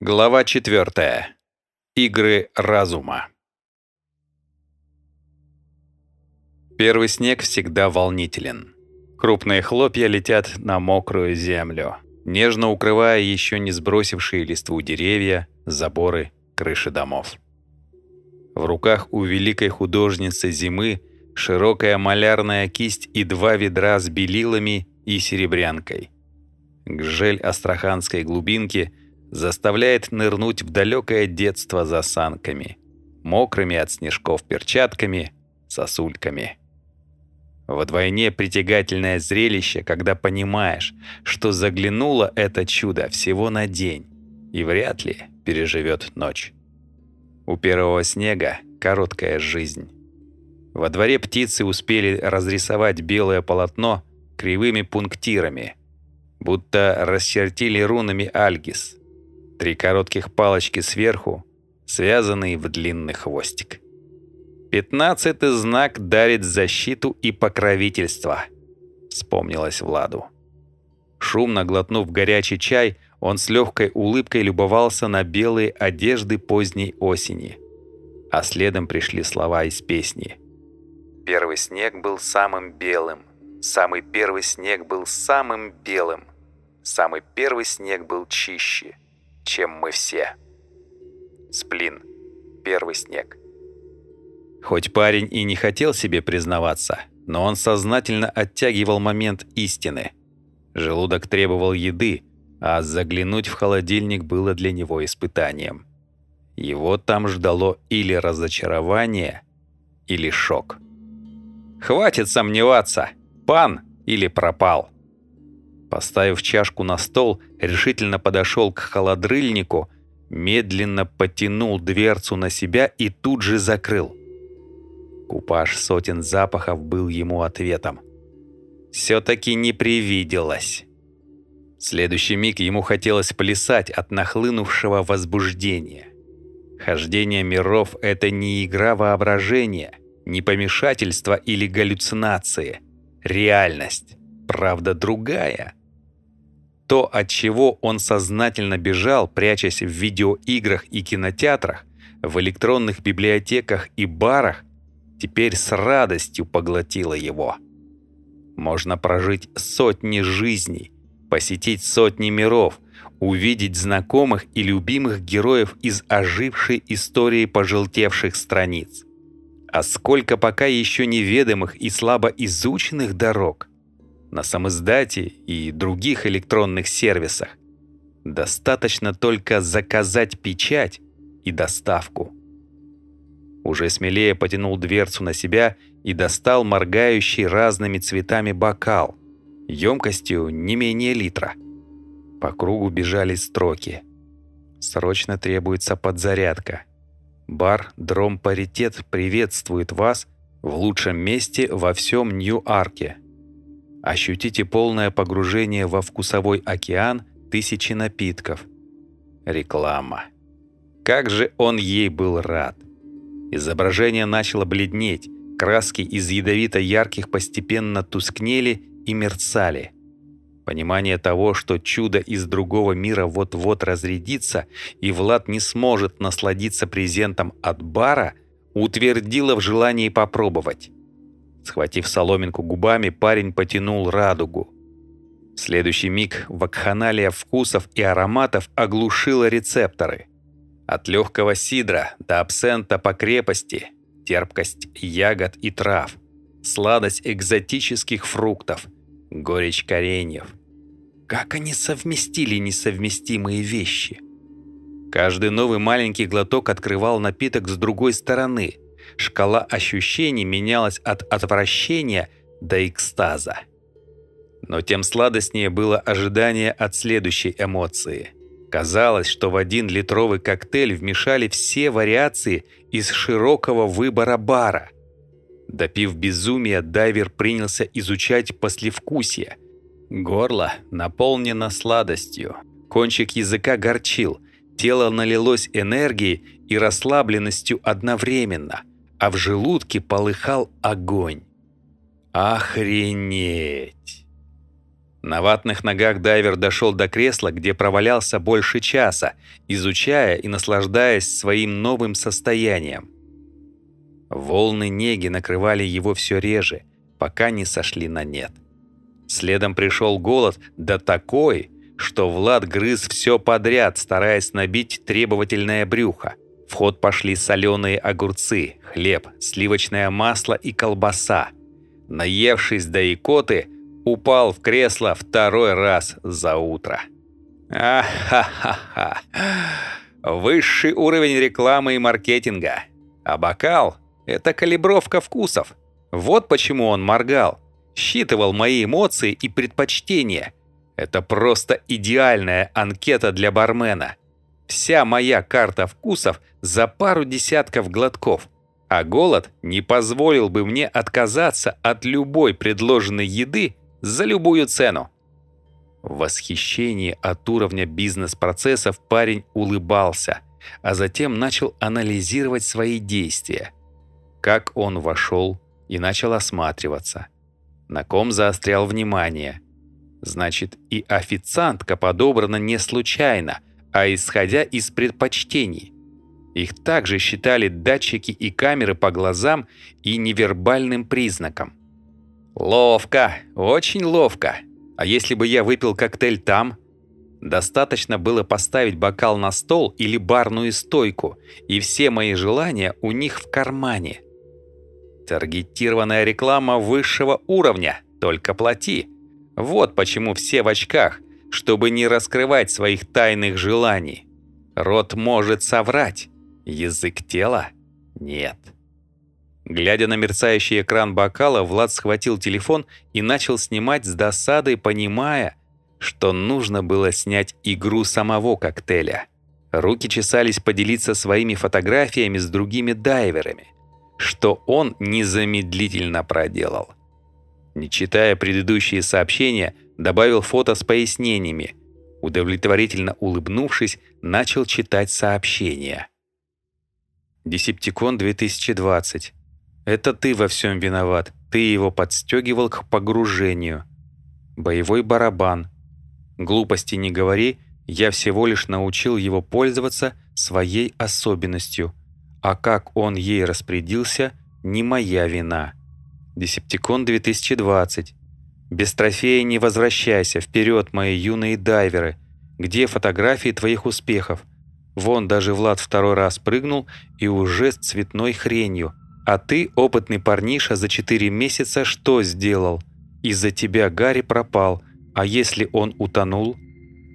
Глава 4. Игры разума. Первый снег всегда волнителен. Крупные хлопья летят на мокрую землю, нежно укрывая еще не сбросившие листву деревья, заборы, крыши домов. В руках у великой художницы зимы широкая малярная кисть и два ведра с белилами и серебрянкой. Гжель астраханской глубинки заставляет нырнуть в далекое детство за санками, мокрыми от снежков перчатками, сосульками. Вдвойне притягательное зрелище, когда понимаешь, что заглянуло это чудо всего на день и вряд ли переживет ночь. У первого снега короткая жизнь. Во дворе птицы успели разрисовать белое полотно кривыми пунктирами, будто расчертили рунами альгис. Три коротких палочки сверху, связанные в длинный хвостик. Пятнадцатый знак дарит защиту и покровительство, вспомнилось Владу. Шумно глотнув горячий чай, он с легкой улыбкой любовался на белые одежды поздней осени. А следом пришли слова из песни. Первый снег был самым белым, самый первый снег был самым белым, самый первый снег был чище, чем мы все. Сплин. Первый снег. Хоть парень и не хотел себе признаваться, но он сознательно оттягивал момент истины. Желудок требовал еды, а заглянуть в холодильник было для него испытанием. Его там ждало или разочарование, или шок. «Хватит сомневаться! Пан или пропал!» Поставив чашку на стол, решительно подошел к холодрыльнику, медленно потянул дверцу на себя и тут же закрыл. Купаж сотен запахов был ему ответом. Все-таки не привиделось. В следующий миг ему хотелось плясать от нахлынувшего возбуждения. Хождение миров — это не игра воображения, не помешательство или галлюцинации. Реальность, правда, другая. То, от чего он сознательно бежал, прячась в видеоиграх и кинотеатрах, в электронных библиотеках и барах, теперь с радостью поглотила его. Можно прожить сотни жизней, посетить сотни миров, увидеть знакомых и любимых героев из ожившей истории пожелтевших страниц. А сколько пока еще неведомых и слабо изученных дорог на самоиздате и других электронных сервисах. Достаточно только заказать печать и доставку. Уже смелее потянул дверцу на себя и достал моргающий разными цветами бокал, емкостью не менее литра. По кругу бежали строки. Срочно требуется подзарядка. Бар «Дром Паритет» приветствует вас в лучшем месте во всем Нью-Арке. Ощутите полное погружение во вкусовой океан тысячи напитков. Реклама. Как же он ей был рад. Изображение начало бледнеть, краски из ядовито-ярких постепенно тускнели и мерцали. Понимание того, что чудо из другого мира вот-вот разрядится, и Влад не сможет насладиться презентом от бара, утвердило в желании попробовать. Схватив соломинку губами, парень потянул радугу. В следующий миг вакханалия вкусов и ароматов оглушила рецепторы – от легкого сидра до абсента по крепости, терпкость ягод и трав, сладость экзотических фруктов, горечь кореньев. Как они совместили несовместимые вещи? Каждый новый маленький глоток открывал напиток с другой стороны. Шкала ощущений менялась от отвращения до экстаза. Но тем сладостнее было ожидание от следующей эмоции – Казалось, что в один литровый коктейль вмешали все вариации из широкого выбора бара. Допив безумия, дайвер принялся изучать послевкусие. Горло наполнено сладостью. Кончик языка горчил. Тело налилось энергией и расслабленностью одновременно, а в желудке полыхал огонь. Охренеть! На ватных ногах дайвер дошел до кресла, где провалялся больше часа, изучая и наслаждаясь своим новым состоянием. Волны неги накрывали его все реже, пока не сошли на нет. Следом пришел голод, да такой, что Влад грыз все подряд, стараясь набить требовательное брюхо. В ход пошли соленые огурцы, хлеб, сливочное масло и колбаса. Наевшись до икоты, упал в кресло второй раз за утро. А-ха-ха-ха. Высший уровень рекламы и маркетинга. А бокал – это калибровка вкусов. Вот почему он моргал. Считывал мои эмоции и предпочтения. Это просто идеальная анкета для бармена. Вся моя карта вкусов за пару десятков глотков. А голод не позволил бы мне отказаться от любой предложенной еды за любую цену. В восхищении от уровня бизнес-процессов парень улыбался, а затем начал анализировать свои действия. Как он вошел и начал осматриваться. На ком заострял внимание. Значит, и официантка подобрана не случайно, а исходя из предпочтений. Их также считали датчики и камеры по глазам и невербальным признакам. Ловко, очень ловко. А если бы я выпил коктейль там? Достаточно было поставить бокал на стол или барную стойку, и все мои желания у них в кармане. Таргетированная реклама высшего уровня, только плати. Вот почему все в очках, чтобы не раскрывать своих тайных желаний. Рот может соврать, язык тела – нет. Глядя на мерцающий экран бокала, Влад схватил телефон и начал снимать с досадой, понимая, что нужно было снять игру самого коктейля. Руки чесались поделиться своими фотографиями с другими дайверами, что он незамедлительно проделал. Не читая предыдущие сообщения, добавил фото с пояснениями. Удовлетворительно улыбнувшись, начал читать сообщения. Десептикон 2020. Это ты во всем виноват. Ты его подстегивал к погружению. Боевой барабан. Глупости не говори, я всего лишь научил его пользоваться своей особенностью. А как он ей распорядился, не моя вина. Десептикон 2020. Без трофея не возвращайся, вперед, мои юные дайверы. Где фотографии твоих успехов? Вон даже Влад второй раз прыгнул и уже с цветной хренью. А ты, опытный парниша, за четыре месяца что сделал? Из-за тебя Гарри пропал, а если он утонул?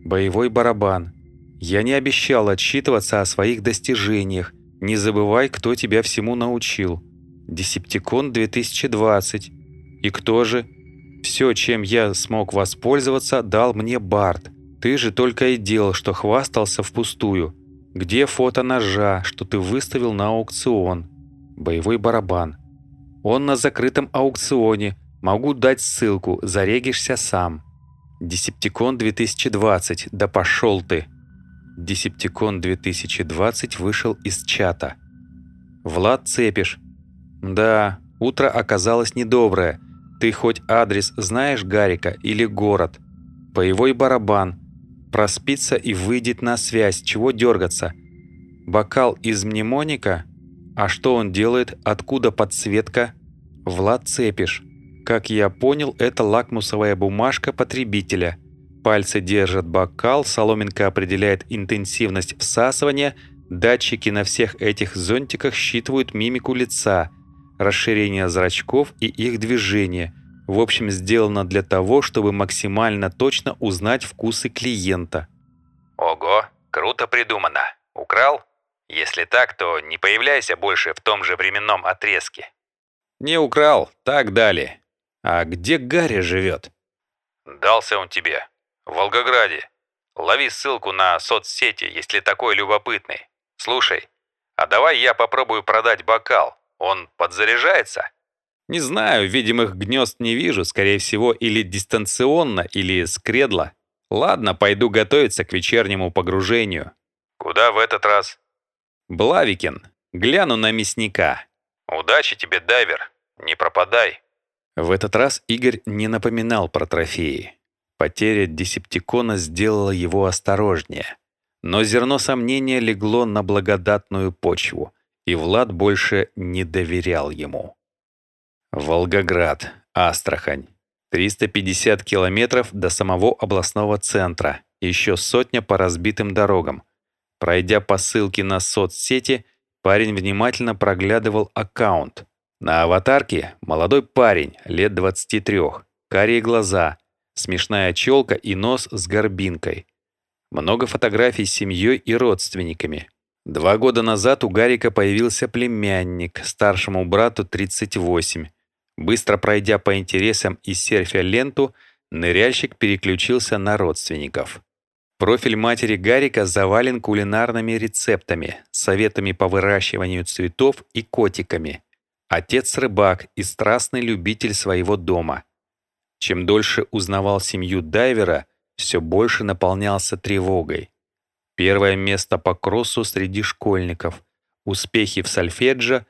Боевой барабан. Я не обещал отчитываться о своих достижениях. Не забывай, кто тебя всему научил. Десептикон 2020. И кто же? Все, чем я смог воспользоваться, дал мне Барт. Ты же только и делал, что хвастался впустую. Где фото ножа, что ты выставил на аукцион? боевой барабан. Он на закрытом аукционе. Могу дать ссылку, зарегишься сам. Десептикон 2020, да пошел ты. Десептикон 2020 вышел из чата. Влад Цепиш. Да, утро оказалось недоброе. Ты хоть адрес знаешь Гарика или город? Боевой барабан. Проспится и выйдет на связь. Чего дергаться? Бокал из мнемоника – а что он делает? Откуда подсветка? Влад Цепиш. Как я понял, это лакмусовая бумажка потребителя. Пальцы держат бокал, соломинка определяет интенсивность всасывания, датчики на всех этих зонтиках считывают мимику лица, расширение зрачков и их движение. В общем, сделано для того, чтобы максимально точно узнать вкусы клиента. Ого, круто придумано. Украл? Если так, то не появляйся больше в том же временном отрезке. Не украл, так дали. А где Гарри живет? Дался он тебе. В Волгограде. Лови ссылку на соцсети, если такой любопытный. Слушай, а давай я попробую продать бокал. Он подзаряжается? Не знаю, видимых гнезд не вижу, скорее всего, или дистанционно, или с кредла. Ладно, пойду готовиться к вечернему погружению. Куда в этот раз? Блавикин, гляну на мясника. Удачи тебе, дайвер, не пропадай. В этот раз Игорь не напоминал про трофеи. Потеря десептикона сделала его осторожнее. Но зерно сомнения легло на благодатную почву, и Влад больше не доверял ему. Волгоград, Астрахань. 350 километров до самого областного центра, еще сотня по разбитым дорогам. Пройдя по ссылке на соцсети, парень внимательно проглядывал аккаунт. На аватарке молодой парень, лет 23, карие глаза, смешная челка и нос с горбинкой. Много фотографий с семьей и родственниками. Два года назад у Гарика появился племянник, старшему брату 38. Быстро пройдя по интересам и серфя ленту, ныряльщик переключился на родственников. Профиль матери Гарика завален кулинарными рецептами, советами по выращиванию цветов и котиками. Отец рыбак и страстный любитель своего дома. Чем дольше узнавал семью дайвера, все больше наполнялся тревогой. Первое место по кроссу среди школьников, успехи в сольфеджио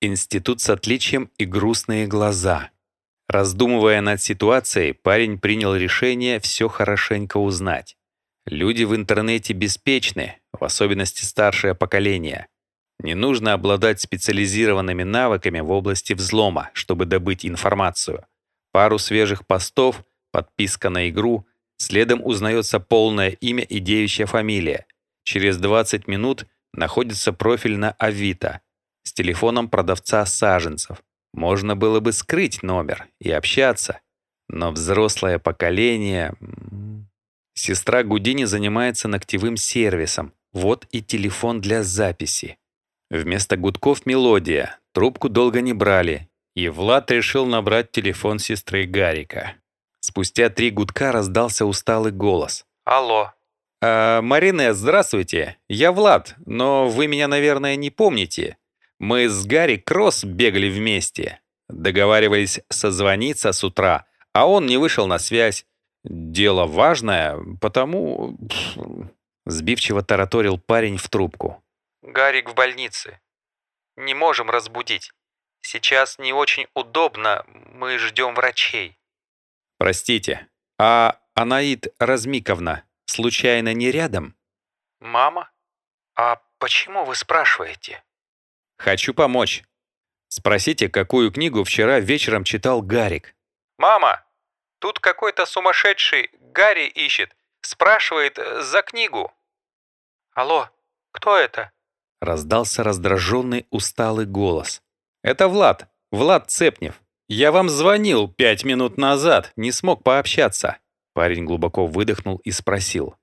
Институт с отличием и грустные глаза. Раздумывая над ситуацией, парень принял решение все хорошенько узнать. Люди в интернете беспечны, в особенности старшее поколение. Не нужно обладать специализированными навыками в области взлома, чтобы добыть информацию. Пару свежих постов, подписка на игру, следом узнается полное имя и девичья фамилия. Через 20 минут находится профиль на Авито – с телефоном продавца саженцев. Можно было бы скрыть номер и общаться, но взрослое поколение... Сестра Гудини занимается ногтевым сервисом. Вот и телефон для записи. Вместо гудков мелодия. Трубку долго не брали. И Влад решил набрать телефон сестры Гарика. Спустя три гудка раздался усталый голос. «Алло». «Э, «Марина, здравствуйте. Я Влад, но вы меня, наверное, не помните. Мы с Гарри Кросс бегали вместе. Договаривались созвониться с утра, а он не вышел на связь. Дело важное, потому... Сбивчиво тараторил парень в трубку. Гарик в больнице. Не можем разбудить. Сейчас не очень удобно, мы ждем врачей. Простите, а Анаид Размиковна случайно не рядом? Мама? А почему вы спрашиваете? Хочу помочь. Спросите, какую книгу вчера вечером читал Гарик. Мама, тут какой-то сумасшедший Гарри ищет. Спрашивает э, за книгу. Алло, кто это? Раздался раздраженный усталый голос. Это Влад, Влад Цепнев. Я вам звонил пять минут назад, не смог пообщаться. Парень глубоко выдохнул и спросил.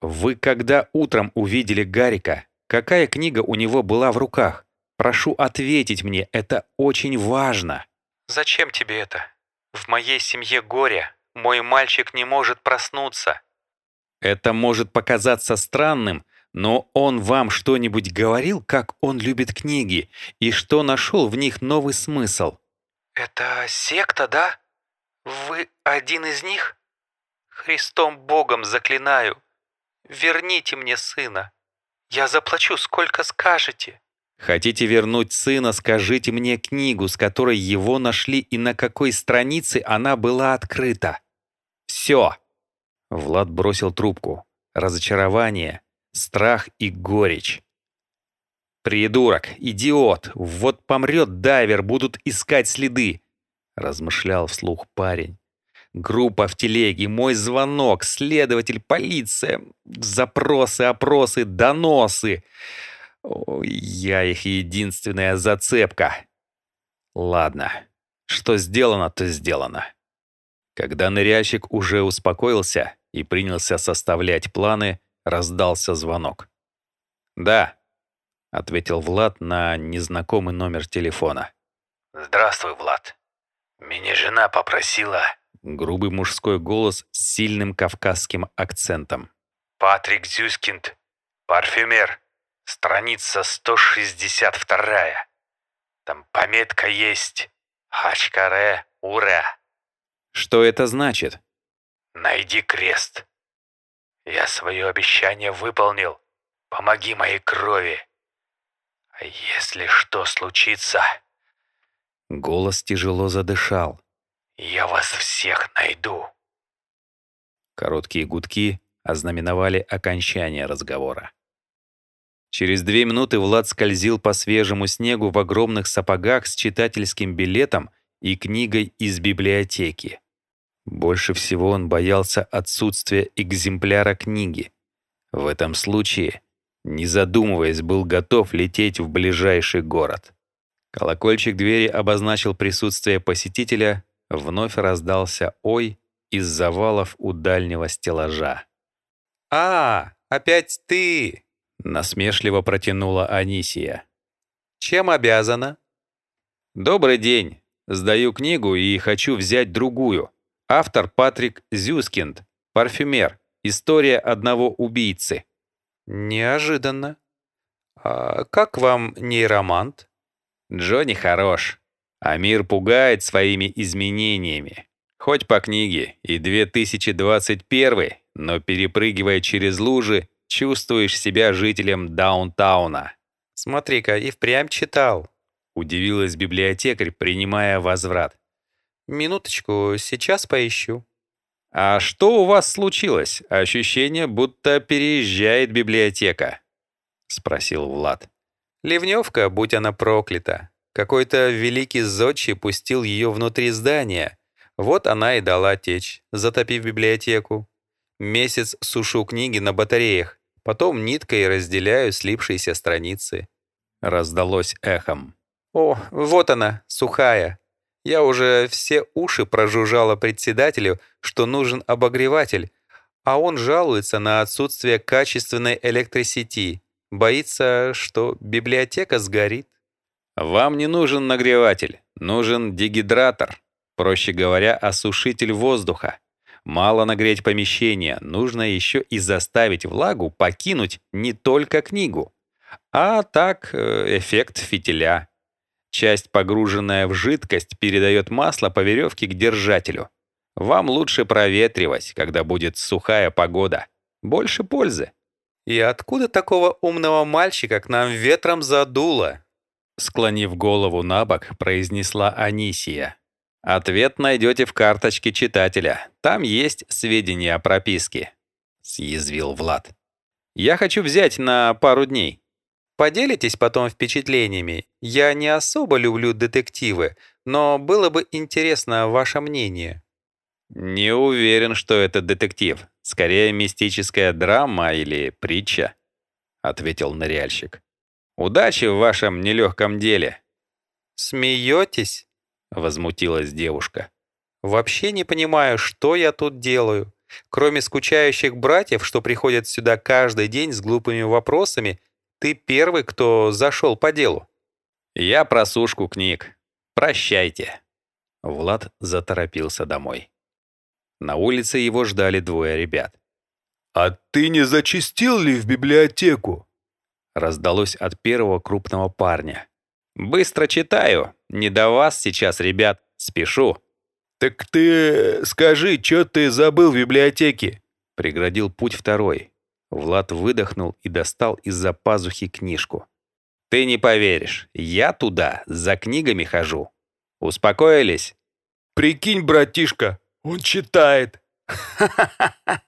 Вы когда утром увидели Гарика, какая книга у него была в руках? Прошу ответить мне, это очень важно. Зачем тебе это? В моей семье горе. Мой мальчик не может проснуться. Это может показаться странным, но он вам что-нибудь говорил, как он любит книги, и что нашел в них новый смысл? Это секта, да? Вы один из них? Христом Богом заклинаю, верните мне сына. Я заплачу, сколько скажете. Хотите вернуть сына, скажите мне книгу, с которой его нашли и на какой странице она была открыта. Все. Влад бросил трубку. Разочарование, страх и горечь. «Придурок, идиот, вот помрет дайвер, будут искать следы», — размышлял вслух парень. «Группа в телеге, мой звонок, следователь, полиция, запросы, опросы, доносы. Ой, я их единственная зацепка. Ладно, что сделано, то сделано. Когда ныряльщик уже успокоился и принялся составлять планы, раздался звонок. «Да», — ответил Влад на незнакомый номер телефона. «Здравствуй, Влад. Меня жена попросила...» Грубый мужской голос с сильным кавказским акцентом. «Патрик Зюскинд, парфюмер, Страница 162. Там пометка есть. Хачкаре ура. Что это значит? Найди крест. Я свое обещание выполнил. Помоги моей крови. Если что случится... Голос тяжело задышал. Я вас всех найду. Короткие гудки ознаменовали окончание разговора. Через две минуты Влад скользил по свежему снегу в огромных сапогах с читательским билетом и книгой из библиотеки. Больше всего он боялся отсутствия экземпляра книги. В этом случае, не задумываясь, был готов лететь в ближайший город. Колокольчик двери обозначил присутствие посетителя, вновь раздался «Ой» из завалов у дальнего стеллажа. «А, опять ты!» — насмешливо протянула Анисия. «Чем обязана?» «Добрый день. Сдаю книгу и хочу взять другую. Автор Патрик Зюскинд, парфюмер. История одного убийцы». «Неожиданно. А как вам нейромант?» «Джонни хорош, а мир пугает своими изменениями. Хоть по книге и 2021, но перепрыгивая через лужи, чувствуешь себя жителем даунтауна. Смотри-ка, и впрямь читал. Удивилась библиотекарь, принимая возврат. Минуточку, сейчас поищу. А что у вас случилось? Ощущение, будто переезжает библиотека. Спросил Влад. Ливневка, будь она проклята. Какой-то великий зодчий пустил ее внутри здания, вот она и дала течь, затопив библиотеку. Месяц сушу книги на батареях, потом ниткой разделяю слипшиеся страницы. Раздалось эхом. О, вот она, сухая. Я уже все уши прожужжала председателю, что нужен обогреватель, а он жалуется на отсутствие качественной электросети. Боится, что библиотека сгорит. Вам не нужен нагреватель, нужен дегидратор. Проще говоря, осушитель воздуха. Мало нагреть помещение, нужно еще и заставить влагу покинуть не только книгу. А так, э, эффект фитиля. Часть, погруженная в жидкость, передает масло по веревке к держателю. Вам лучше проветривать, когда будет сухая погода. Больше пользы. «И откуда такого умного мальчика к нам ветром задуло?» Склонив голову на бок, произнесла Анисия. Ответ найдете в карточке читателя. Там есть сведения о прописке», — съязвил Влад. «Я хочу взять на пару дней». «Поделитесь потом впечатлениями. Я не особо люблю детективы, но было бы интересно ваше мнение». «Не уверен, что это детектив. Скорее, мистическая драма или притча», — ответил ныряльщик. «Удачи в вашем нелегком деле». «Смеетесь?» — возмутилась девушка. «Вообще не понимаю, что я тут делаю. Кроме скучающих братьев, что приходят сюда каждый день с глупыми вопросами, ты первый, кто зашел по делу». «Я просушку книг. Прощайте». Влад заторопился домой. На улице его ждали двое ребят. «А ты не зачистил ли в библиотеку?» Раздалось от первого крупного парня. «Быстро читаю. Не до вас сейчас, ребят. Спешу». «Так ты скажи, что ты забыл в библиотеке?» Преградил путь второй. Влад выдохнул и достал из-за пазухи книжку. «Ты не поверишь, я туда за книгами хожу. Успокоились?» «Прикинь, братишка, он читает!»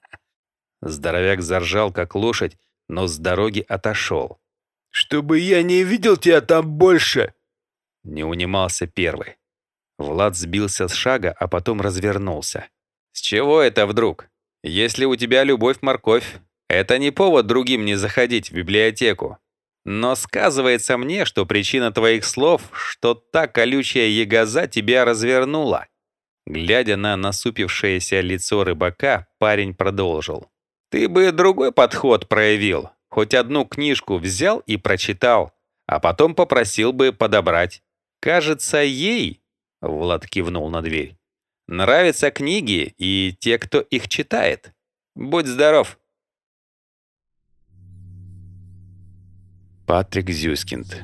Здоровяк заржал, как лошадь, но с дороги отошел. «Чтобы я не видел тебя там больше!» Не унимался первый. Влад сбился с шага, а потом развернулся. «С чего это вдруг? Если у тебя любовь-морковь, это не повод другим не заходить в библиотеку. Но сказывается мне, что причина твоих слов, что та колючая ягоза тебя развернула». Глядя на насупившееся лицо рыбака, парень продолжил. «Ты бы другой подход проявил. Хоть одну книжку взял и прочитал, а потом попросил бы подобрать. Кажется, ей, Влад кивнул на дверь, нравятся книги и те, кто их читает. Будь здоров. Патрик Зюскинд.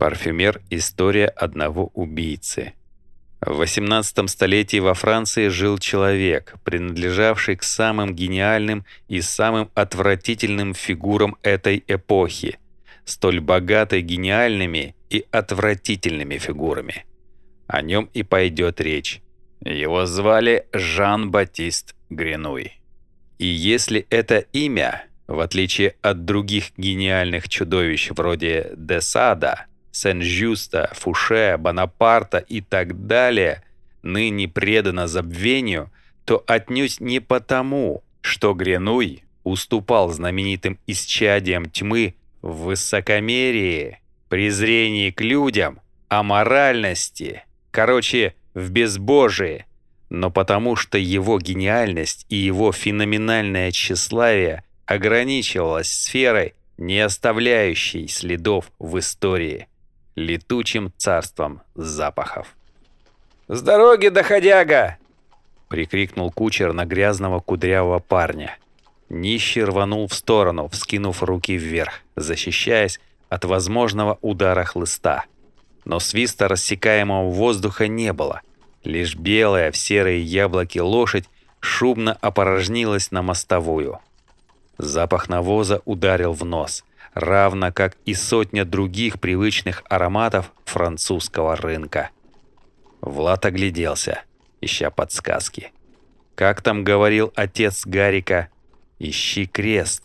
Парфюмер «История одного убийцы». В XVIII столетии во Франции жил человек, принадлежавший к самым гениальным и самым отвратительным фигурам этой эпохи, столь богатой гениальными и отвратительными фигурами. О нем и пойдет речь. Его звали Жан-Батист Гренуй. И если это имя, в отличие от других гениальных чудовищ вроде Десада, Сен-Жюста, Фуше, Бонапарта и так далее, ныне предано забвению, то отнюдь не потому, что Гренуй уступал знаменитым исчадиям тьмы в высокомерии, презрении к людям, аморальности, короче, в безбожии, но потому что его гениальность и его феноменальное тщеславие ограничивалось сферой, не оставляющей следов в истории, летучим царством запахов. «С дороги, доходяга!» — прикрикнул кучер на грязного кудрявого парня. Нищий рванул в сторону, вскинув руки вверх, защищаясь от возможного удара хлыста. Но свиста рассекаемого воздуха не было. Лишь белая в серые яблоки лошадь шумно опорожнилась на мостовую. Запах навоза ударил в нос, равно как и сотня других привычных ароматов французского рынка. Влад огляделся, ища подсказки. Как там говорил отец Гарика, «Ищи крест».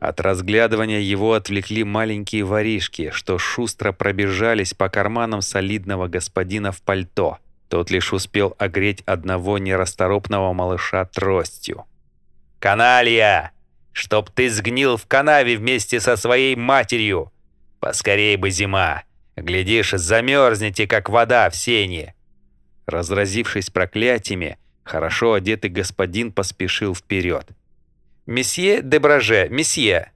От разглядывания его отвлекли маленькие воришки, что шустро пробежались по карманам солидного господина в пальто. Тот лишь успел огреть одного нерасторопного малыша тростью. «Каналья! Чтоб ты сгнил в канаве вместе со своей матерью! Поскорей бы зима! Глядишь, замерзнете, как вода в сене!» Разразившись проклятиями, хорошо одетый господин поспешил вперед. «Месье де Браже, месье!»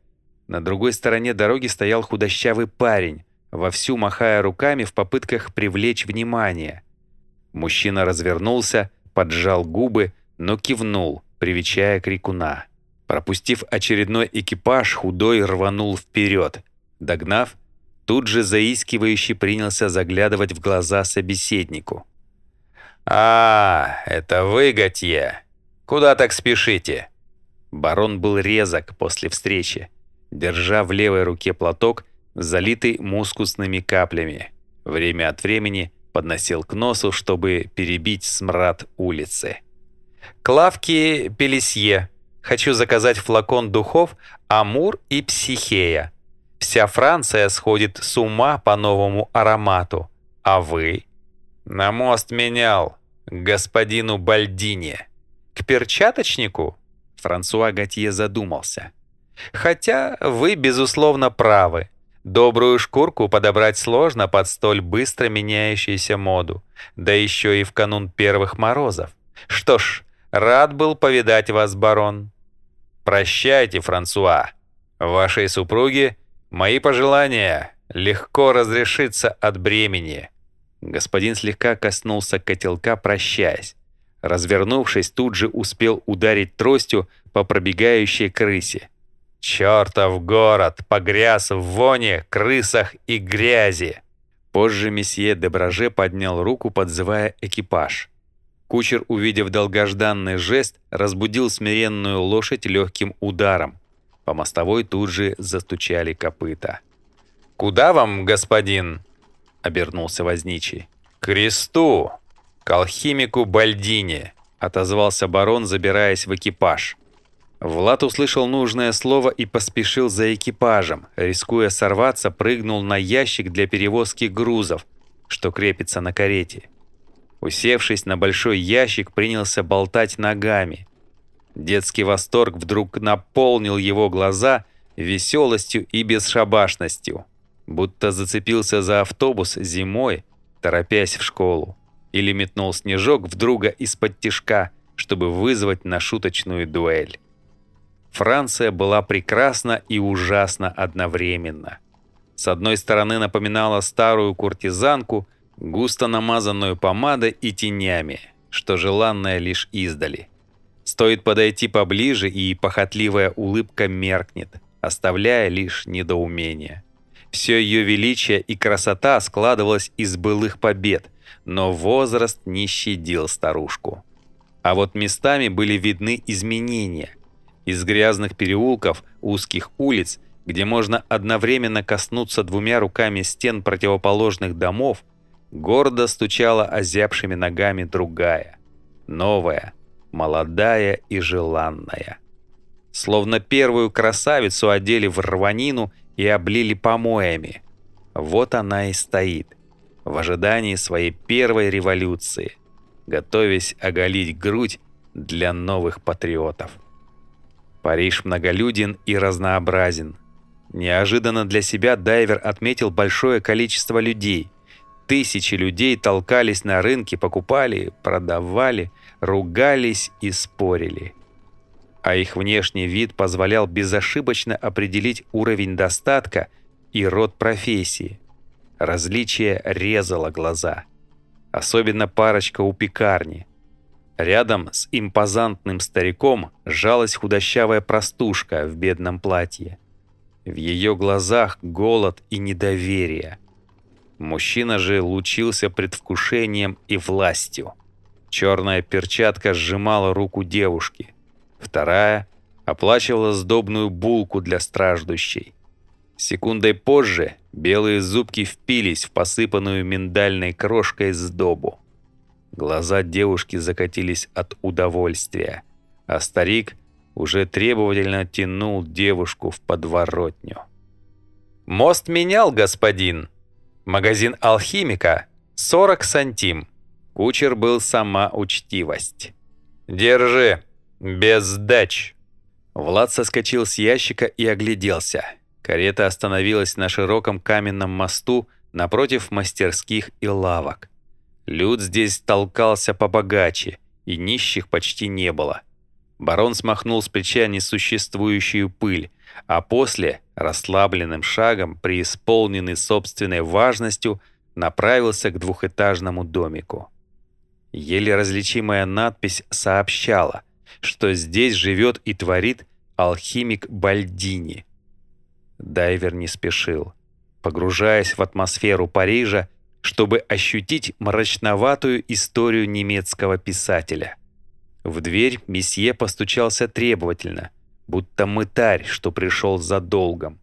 На другой стороне дороги стоял худощавый парень, вовсю махая руками в попытках привлечь внимание. Мужчина развернулся, поджал губы, но кивнул, привечая крикуна. Пропустив очередной экипаж, худой рванул вперед. Догнав, тут же заискивающий принялся заглядывать в глаза собеседнику. «А, это вы, Готье! Куда так спешите?» Барон был резок после встречи, держа в левой руке платок, залитый мускусными каплями. Время от времени подносил к носу, чтобы перебить смрад улицы. «К лавке Пелесье. Хочу заказать флакон духов «Амур» и «Психея». Вся Франция сходит с ума по новому аромату. А вы? На мост менял. Господину Бальдини. К перчаточнику? Франсуа Готье задумался. «Хотя вы, безусловно, правы. Добрую шкурку подобрать сложно под столь быстро меняющуюся моду, да еще и в канун первых морозов. Что ж, рад был повидать вас, барон». «Прощайте, Франсуа. Вашей супруге мои пожелания легко разрешиться от бремени». Господин слегка коснулся котелка, прощаясь. Развернувшись, тут же успел ударить тростью по пробегающей крысе. «Чёртов город погряз в воне, крысах и грязи!» Позже месье Дебраже поднял руку, подзывая экипаж. Кучер, увидев долгожданный жест, разбудил смиренную лошадь легким ударом. По мостовой тут же застучали копыта. «Куда вам, господин?» — обернулся возничий. «К кресту!» «К алхимику Бальдини», — отозвался барон, забираясь в экипаж. Влад услышал нужное слово и поспешил за экипажем, рискуя сорваться, прыгнул на ящик для перевозки грузов, что крепится на карете. Усевшись на большой ящик, принялся болтать ногами. Детский восторг вдруг наполнил его глаза веселостью и бесшабашностью, будто зацепился за автобус зимой, торопясь в школу или метнул снежок в друга из-под тишка, чтобы вызвать на шуточную дуэль. Франция была прекрасна и ужасна одновременно. С одной стороны напоминала старую куртизанку, густо намазанную помадой и тенями, что желанное лишь издали. Стоит подойти поближе, и похотливая улыбка меркнет, оставляя лишь недоумение. Все ее величие и красота складывалось из былых побед, но возраст не щадил старушку. А вот местами были видны изменения. Из грязных переулков, узких улиц, где можно одновременно коснуться двумя руками стен противоположных домов, гордо стучала озябшими ногами другая, новая, молодая и желанная. Словно первую красавицу одели в рванину и облили помоями. Вот она и стоит, в ожидании своей первой революции, готовясь оголить грудь для новых патриотов. Париж многолюден и разнообразен. Неожиданно для себя дайвер отметил большое количество людей. Тысячи людей толкались на рынке, покупали, продавали, ругались и спорили. А их внешний вид позволял безошибочно определить уровень достатка и род профессии. Различие резало глаза. Особенно парочка у пекарни. Рядом с импозантным стариком жалась худощавая простушка в бедном платье. В ее глазах голод и недоверие. Мужчина же лучился предвкушением и властью. Черная перчатка сжимала руку девушки. Вторая оплачивала сдобную булку для страждущей. Секундой позже белые зубки впились в посыпанную миндальной крошкой сдобу. Глаза девушки закатились от удовольствия, а старик уже требовательно тянул девушку в подворотню. «Мост менял, господин. Магазин алхимика. 40 сантим». Кучер был сама учтивость. «Держи, без сдач». Влад соскочил с ящика и огляделся. Карета остановилась на широком каменном мосту напротив мастерских и лавок. Люд здесь толкался побогаче, и нищих почти не было. Барон смахнул с плеча несуществующую пыль, а после, расслабленным шагом, преисполненный собственной важностью, направился к двухэтажному домику. Еле различимая надпись сообщала, что здесь живет и творит алхимик Бальдини. Дайвер не спешил. Погружаясь в атмосферу Парижа, чтобы ощутить мрачноватую историю немецкого писателя. В дверь месье постучался требовательно, будто мытарь, что пришел за долгом.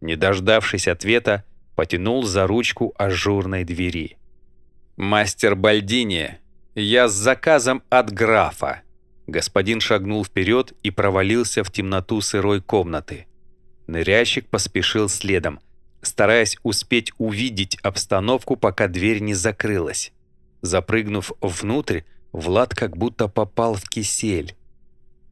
Не дождавшись ответа, потянул за ручку ажурной двери. «Мастер Бальдини, я с заказом от графа». Господин шагнул вперед и провалился в темноту сырой комнаты. Ныряльщик поспешил следом – стараясь успеть увидеть обстановку, пока дверь не закрылась. Запрыгнув внутрь, Влад как будто попал в кисель.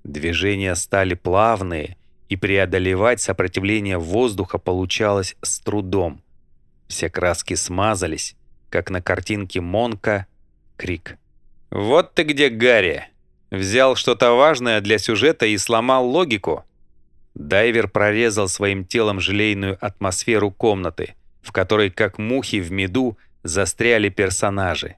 Движения стали плавные, и преодолевать сопротивление воздуха получалось с трудом. Все краски смазались, как на картинке Монка крик. «Вот ты где, Гарри! Взял что-то важное для сюжета и сломал логику?» Дайвер прорезал своим телом желейную атмосферу комнаты, в которой, как мухи в меду, застряли персонажи.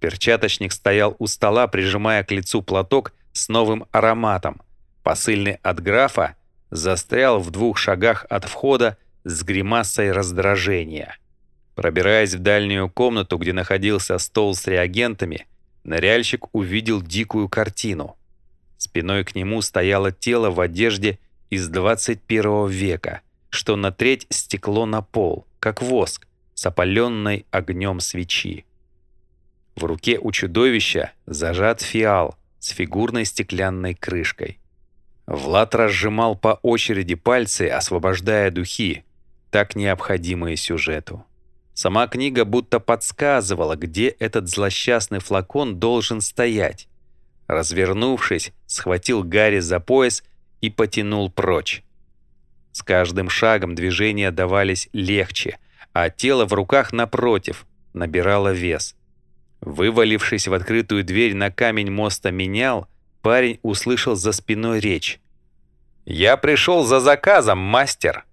Перчаточник стоял у стола, прижимая к лицу платок с новым ароматом. Посыльный от графа застрял в двух шагах от входа с гримасой раздражения. Пробираясь в дальнюю комнату, где находился стол с реагентами, ныряльщик увидел дикую картину. Спиной к нему стояло тело в одежде из 21 века, что на треть стекло на пол, как воск, с опаленной огнем свечи. В руке у чудовища зажат фиал с фигурной стеклянной крышкой. Влад разжимал по очереди пальцы, освобождая духи, так необходимые сюжету. Сама книга будто подсказывала, где этот злосчастный флакон должен стоять. Развернувшись, схватил Гарри за пояс и потянул прочь. С каждым шагом движения давались легче, а тело в руках напротив набирало вес. Вывалившись в открытую дверь на камень моста менял, парень услышал за спиной речь. «Я пришел за заказом, мастер!»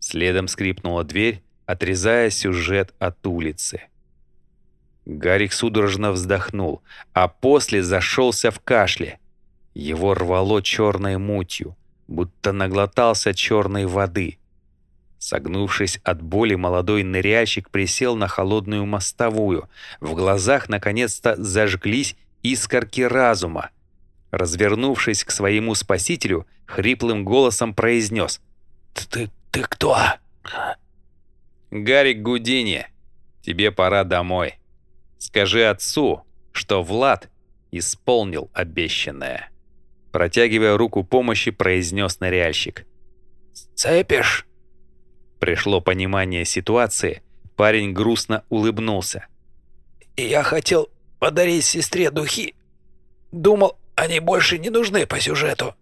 Следом скрипнула дверь, отрезая сюжет от улицы. Гарик судорожно вздохнул, а после зашелся в кашле. Его рвало черной мутью, будто наглотался черной воды. Согнувшись от боли, молодой ныряльщик присел на холодную мостовую. В глазах наконец-то зажглись искорки разума. Развернувшись к своему спасителю, хриплым голосом произнес «Ты, ты кто?» «Гарик Гудини, тебе пора домой. Скажи отцу, что Влад исполнил обещанное. Протягивая руку помощи, произнес ныряльщик. «Цепишь?» Пришло понимание ситуации, парень грустно улыбнулся. «Я хотел подарить сестре духи. Думал, они больше не нужны по сюжету.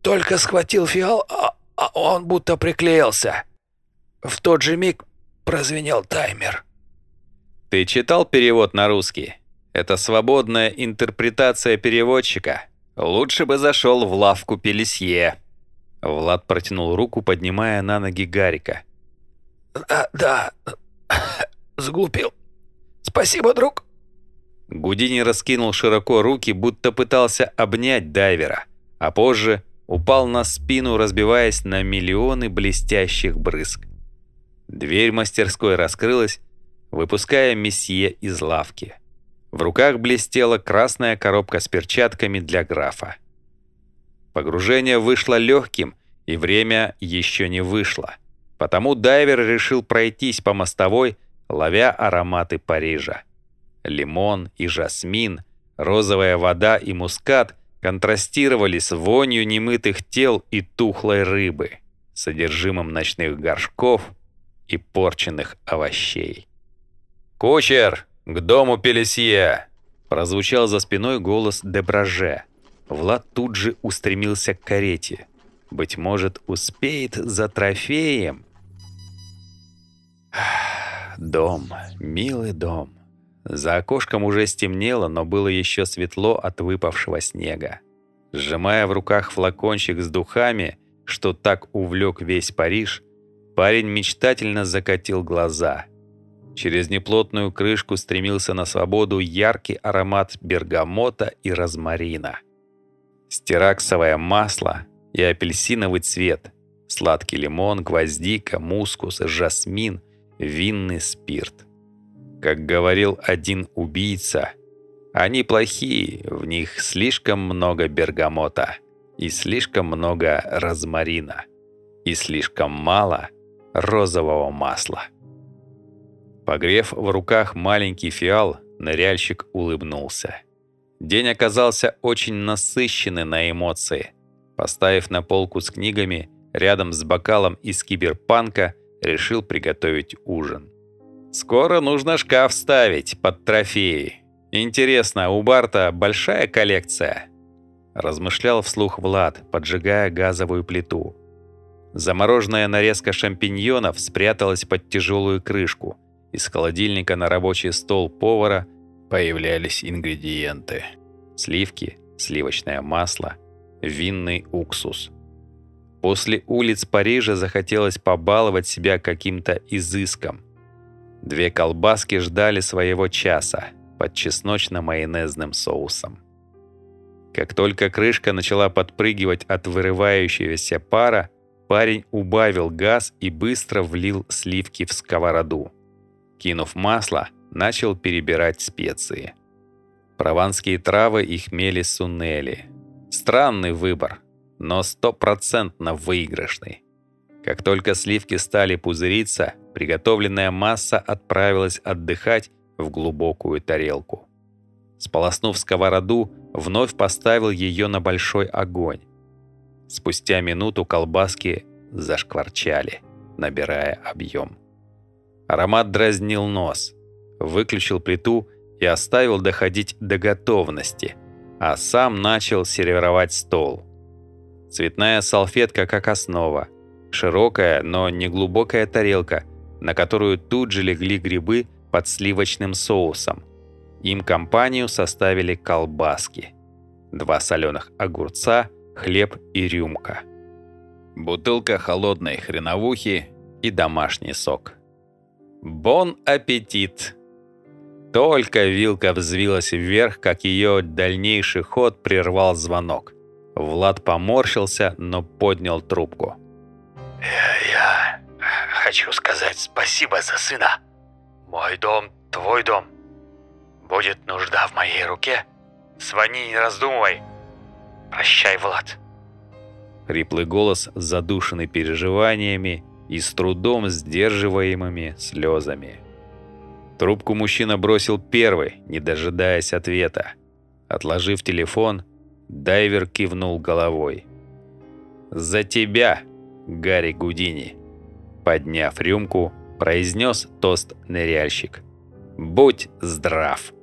Только схватил фиал, а, а он будто приклеился. В тот же миг прозвенел таймер. Ты читал перевод на русский? Это свободная интерпретация переводчика. Лучше бы зашел в лавку Пелесье. Влад протянул руку, поднимая на ноги Гарика. «Да, да, сглупил. Спасибо, друг». Гудини раскинул широко руки, будто пытался обнять дайвера, а позже упал на спину, разбиваясь на миллионы блестящих брызг. Дверь мастерской раскрылась, выпуская месье из лавки. В руках блестела красная коробка с перчатками для графа. Погружение вышло легким, и время еще не вышло. Потому дайвер решил пройтись по мостовой, ловя ароматы Парижа. Лимон и жасмин, розовая вода и мускат контрастировали с вонью немытых тел и тухлой рыбы, содержимым ночных горшков и порченных овощей. «Кучер, к дому Пелесье!» прозвучал за спиной голос Дебраже. Влад тут же устремился к карете. Быть может, успеет за трофеем? Дом, милый дом. За окошком уже стемнело, но было еще светло от выпавшего снега. Сжимая в руках флакончик с духами, что так увлек весь Париж, парень мечтательно закатил глаза. Через неплотную крышку стремился на свободу яркий аромат бергамота и розмарина. Стираксовое масло и апельсиновый цвет, сладкий лимон, гвоздика, мускус, жасмин, винный спирт. Как говорил один убийца, они плохие, в них слишком много бергамота и слишком много розмарина и слишком мало розового масла. Погрев в руках маленький фиал, ныряльщик улыбнулся. День оказался очень насыщенный на эмоции. Поставив на полку с книгами, рядом с бокалом из киберпанка, решил приготовить ужин. Скоро нужно шкаф ставить под трофеи. Интересно, у Барта большая коллекция? Размышлял вслух Влад, поджигая газовую плиту. Замороженная нарезка шампиньонов спряталась под тяжелую крышку. Из холодильника на рабочий стол повара появлялись ингредиенты. Сливки, сливочное масло, винный уксус. После улиц Парижа захотелось побаловать себя каким-то изыском. Две колбаски ждали своего часа под чесночно-майонезным соусом. Как только крышка начала подпрыгивать от вырывающегося пара, парень убавил газ и быстро влил сливки в сковороду. Кинув масло, начал перебирать специи. Прованские травы и хмели сунели. Странный выбор, но стопроцентно выигрышный. Как только сливки стали пузыриться, приготовленная масса отправилась отдыхать в глубокую тарелку. Сполоснув сковороду, вновь поставил ее на большой огонь. Спустя минуту колбаски зашкварчали, набирая объем. Аромат дразнил нос. Выключил плиту и оставил доходить до готовности, а сам начал сервировать стол. Цветная салфетка как основа, широкая, но не глубокая тарелка – на которую тут же легли грибы под сливочным соусом. Им компанию составили колбаски, два соленых огурца, хлеб и рюмка. Бутылка холодной хреновухи и домашний сок. Бон аппетит! Только вилка взвилась вверх, как ее дальнейший ход прервал звонок. Влад поморщился, но поднял трубку. «Я хочу сказать спасибо за сына. Мой дом, твой дом. Будет нужда в моей руке. Звони, не раздумывай. Прощай, Влад. Хриплый голос, задушенный переживаниями и с трудом сдерживаемыми слезами. Трубку мужчина бросил первый, не дожидаясь ответа. Отложив телефон, дайвер кивнул головой. «За тебя, Гарри Гудини!» Подняв рюмку, произнес тост ныряльщик. «Будь здрав!»